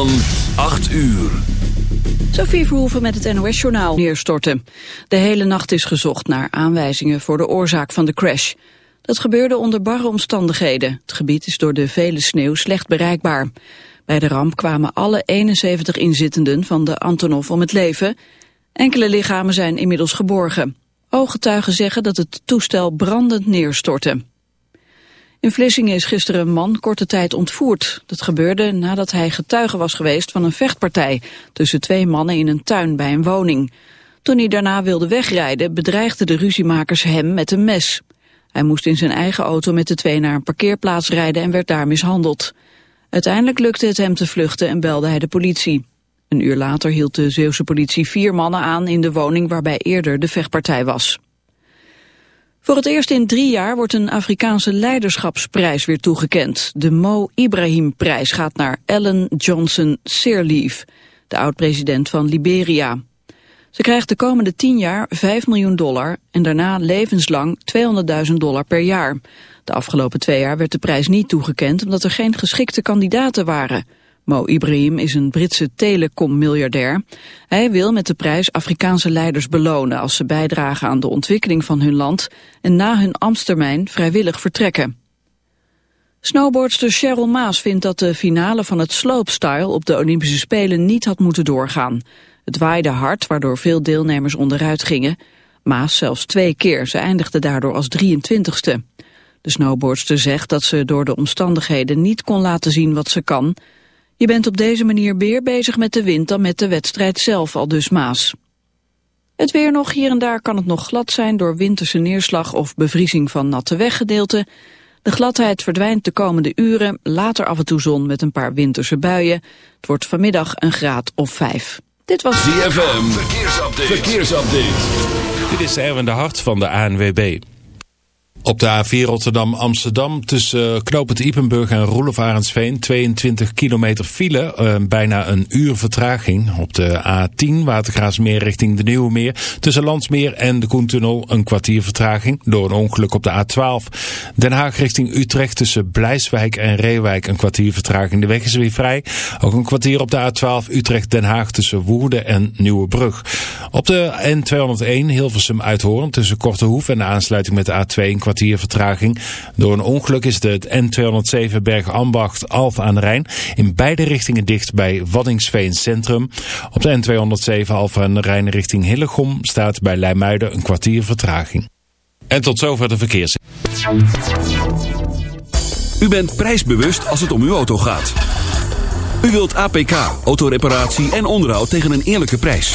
Van 8 uur. Sophie Verhoeven met het NOS-journaal neerstorten. De hele nacht is gezocht naar aanwijzingen voor de oorzaak van de crash. Dat gebeurde onder barre omstandigheden. Het gebied is door de vele sneeuw slecht bereikbaar. Bij de ramp kwamen alle 71 inzittenden van de Antonov om het leven. Enkele lichamen zijn inmiddels geborgen. Ooggetuigen zeggen dat het toestel brandend neerstortte. In Vlissingen is gisteren een man korte tijd ontvoerd. Dat gebeurde nadat hij getuige was geweest van een vechtpartij... tussen twee mannen in een tuin bij een woning. Toen hij daarna wilde wegrijden bedreigden de ruziemakers hem met een mes. Hij moest in zijn eigen auto met de twee naar een parkeerplaats rijden... en werd daar mishandeld. Uiteindelijk lukte het hem te vluchten en belde hij de politie. Een uur later hield de Zeeuwse politie vier mannen aan in de woning... waarbij eerder de vechtpartij was. Voor het eerst in drie jaar wordt een Afrikaanse leiderschapsprijs weer toegekend. De Mo Ibrahim-prijs gaat naar Ellen Johnson Sirleaf, de oud-president van Liberia. Ze krijgt de komende tien jaar 5 miljoen dollar en daarna levenslang 200.000 dollar per jaar. De afgelopen twee jaar werd de prijs niet toegekend omdat er geen geschikte kandidaten waren. Mo Ibrahim is een Britse telecommiljardair. Hij wil met de prijs Afrikaanse leiders belonen als ze bijdragen aan de ontwikkeling van hun land en na hun ambtstermijn vrijwillig vertrekken. Snowboardster Cheryl Maas vindt dat de finale van het slopestyle op de Olympische Spelen niet had moeten doorgaan. Het waaide hard, waardoor veel deelnemers onderuit gingen. Maas zelfs twee keer, ze eindigde daardoor als 23ste. De snowboardster zegt dat ze door de omstandigheden niet kon laten zien wat ze kan... Je bent op deze manier meer bezig met de wind dan met de wedstrijd zelf, al dus Maas. Het weer nog, hier en daar kan het nog glad zijn door winterse neerslag of bevriezing van natte weggedeelten. De gladheid verdwijnt de komende uren, later af en toe zon met een paar winterse buien. Het wordt vanmiddag een graad of vijf. Dit was ZFM, verkeersupdate. verkeersupdate. Dit is Erwin de Hart van de ANWB. Op de A4 Rotterdam-Amsterdam tussen Knopend Ipenburg en Roelof Arendsveen 22 kilometer file, uh, bijna een uur vertraging. Op de A10 Watergraafsmeer richting de Nieuwe Meer tussen Landsmeer en de Koentunnel een kwartier vertraging door een ongeluk op de A12. Den Haag richting Utrecht tussen Blijswijk en Reewijk een kwartier vertraging. De weg is weer vrij. Ook een kwartier op de A12 Utrecht-Den Haag tussen Woerden en Nieuwebrug. Op de N201 Hilversum Uithoorn tussen Kortehoef en de aansluiting met de A2 een kwartier kwartier vertraging. Door een ongeluk is de N207 Berg-Ambacht Alphen aan de Rijn in beide richtingen dicht bij Waddingsveen Centrum. Op de N207 Alphen aan de Rijn richting Hillegom staat bij Leimuiden een kwartier vertraging. En tot zover de verkeers. U bent prijsbewust als het om uw auto gaat. U wilt APK, autoreparatie en onderhoud tegen een eerlijke prijs.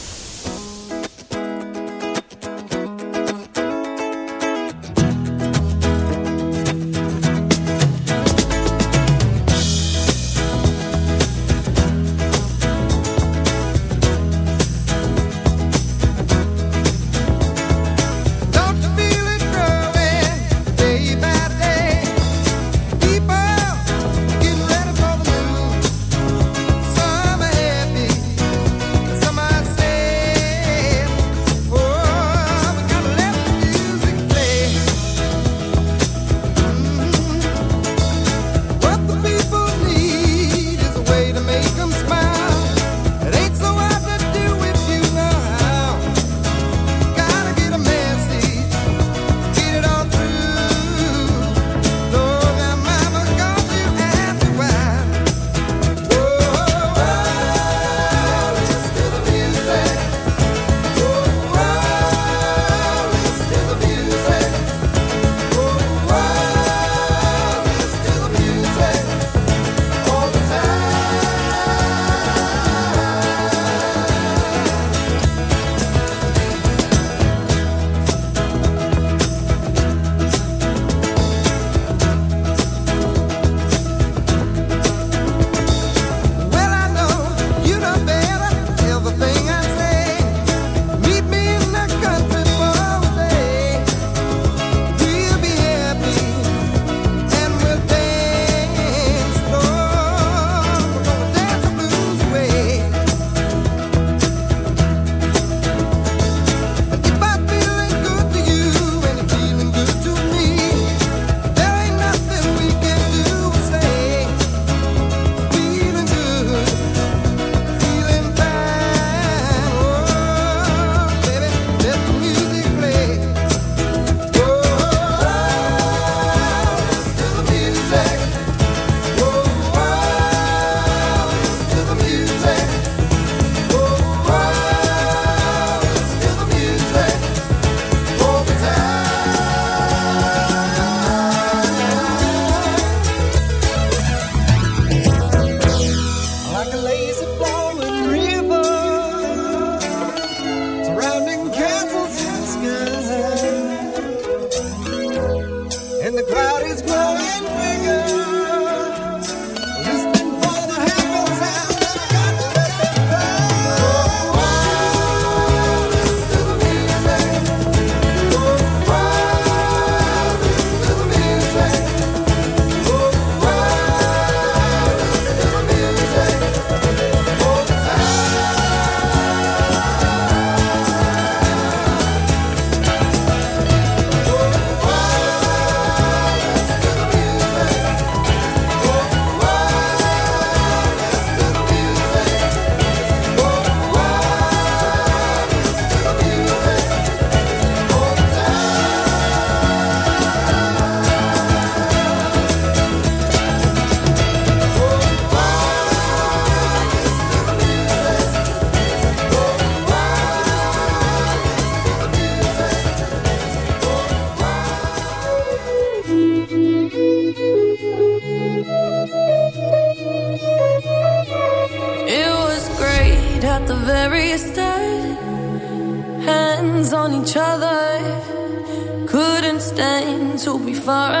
for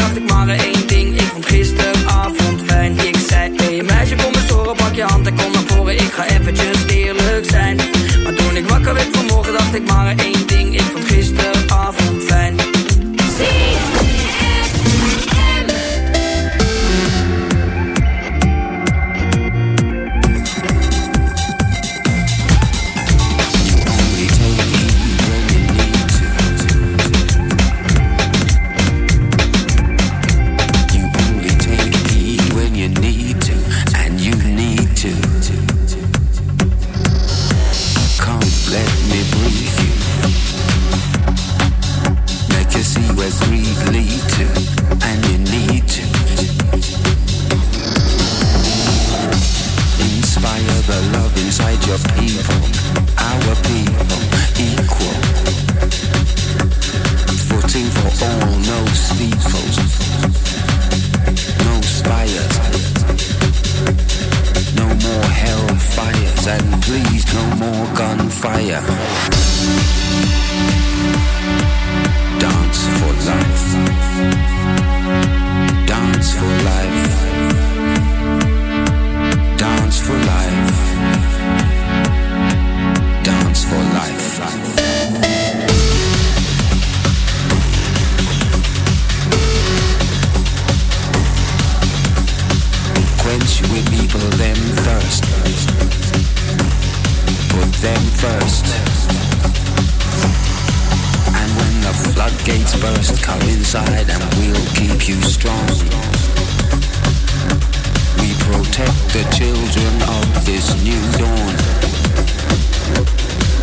the children of this new dawn.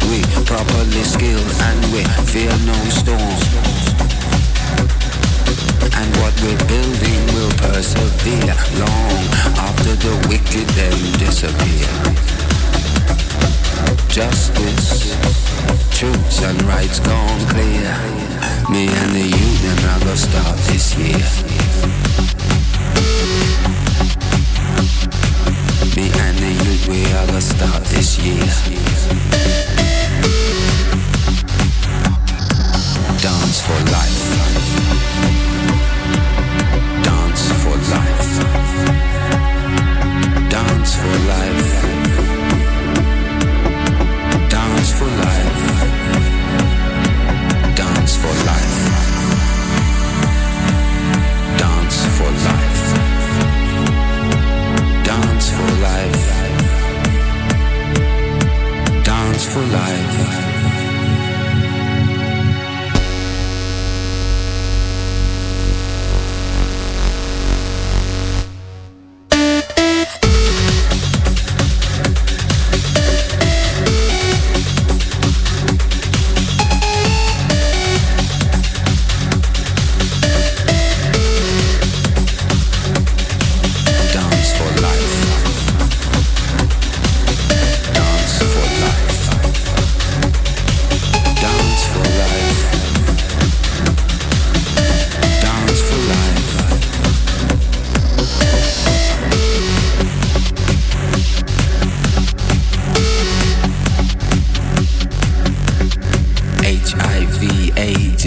We properly skilled and we fear no storm. And what we're building will persevere long after the wicked then disappear. Justice, truths and rights gone clear. Me and the union are gonna start this year. Me and the youth, we are gonna start this year. Dance for life.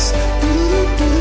us.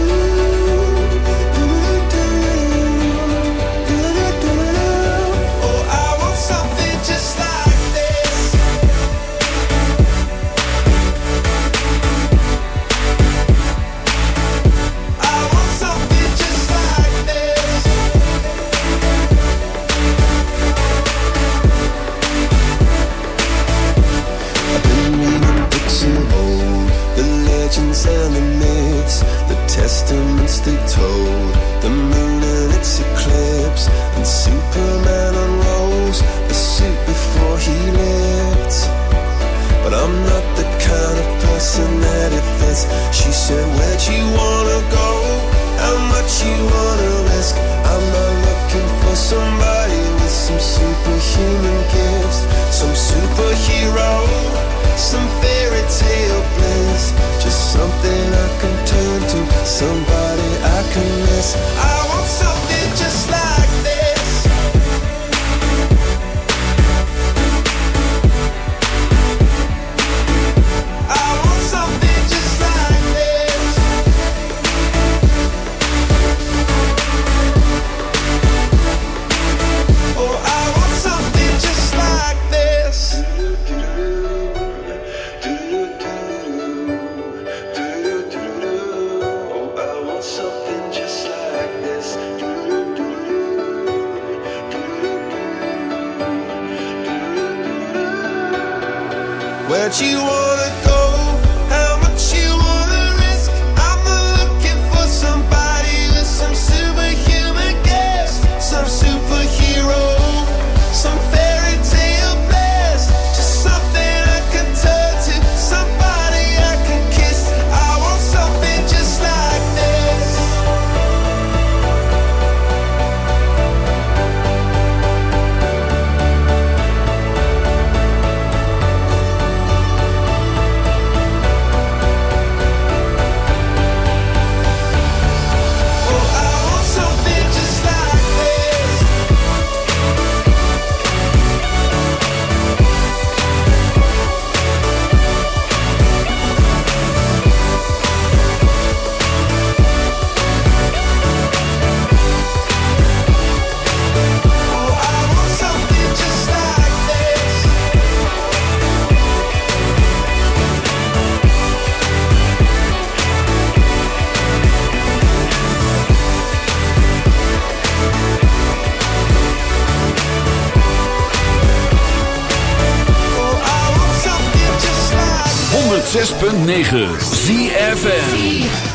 106.9 ZFN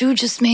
you just made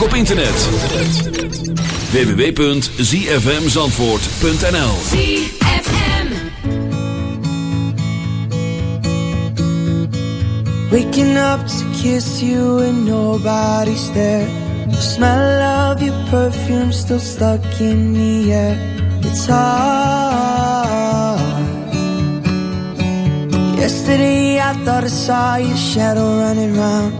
ook op internet. www.zfmzandvoort.nl ZFM Waking up to kiss you and nobody's there. The smell of your perfume still stuck in the air. It's hard. Yesterday I thought I saw your shadow running round.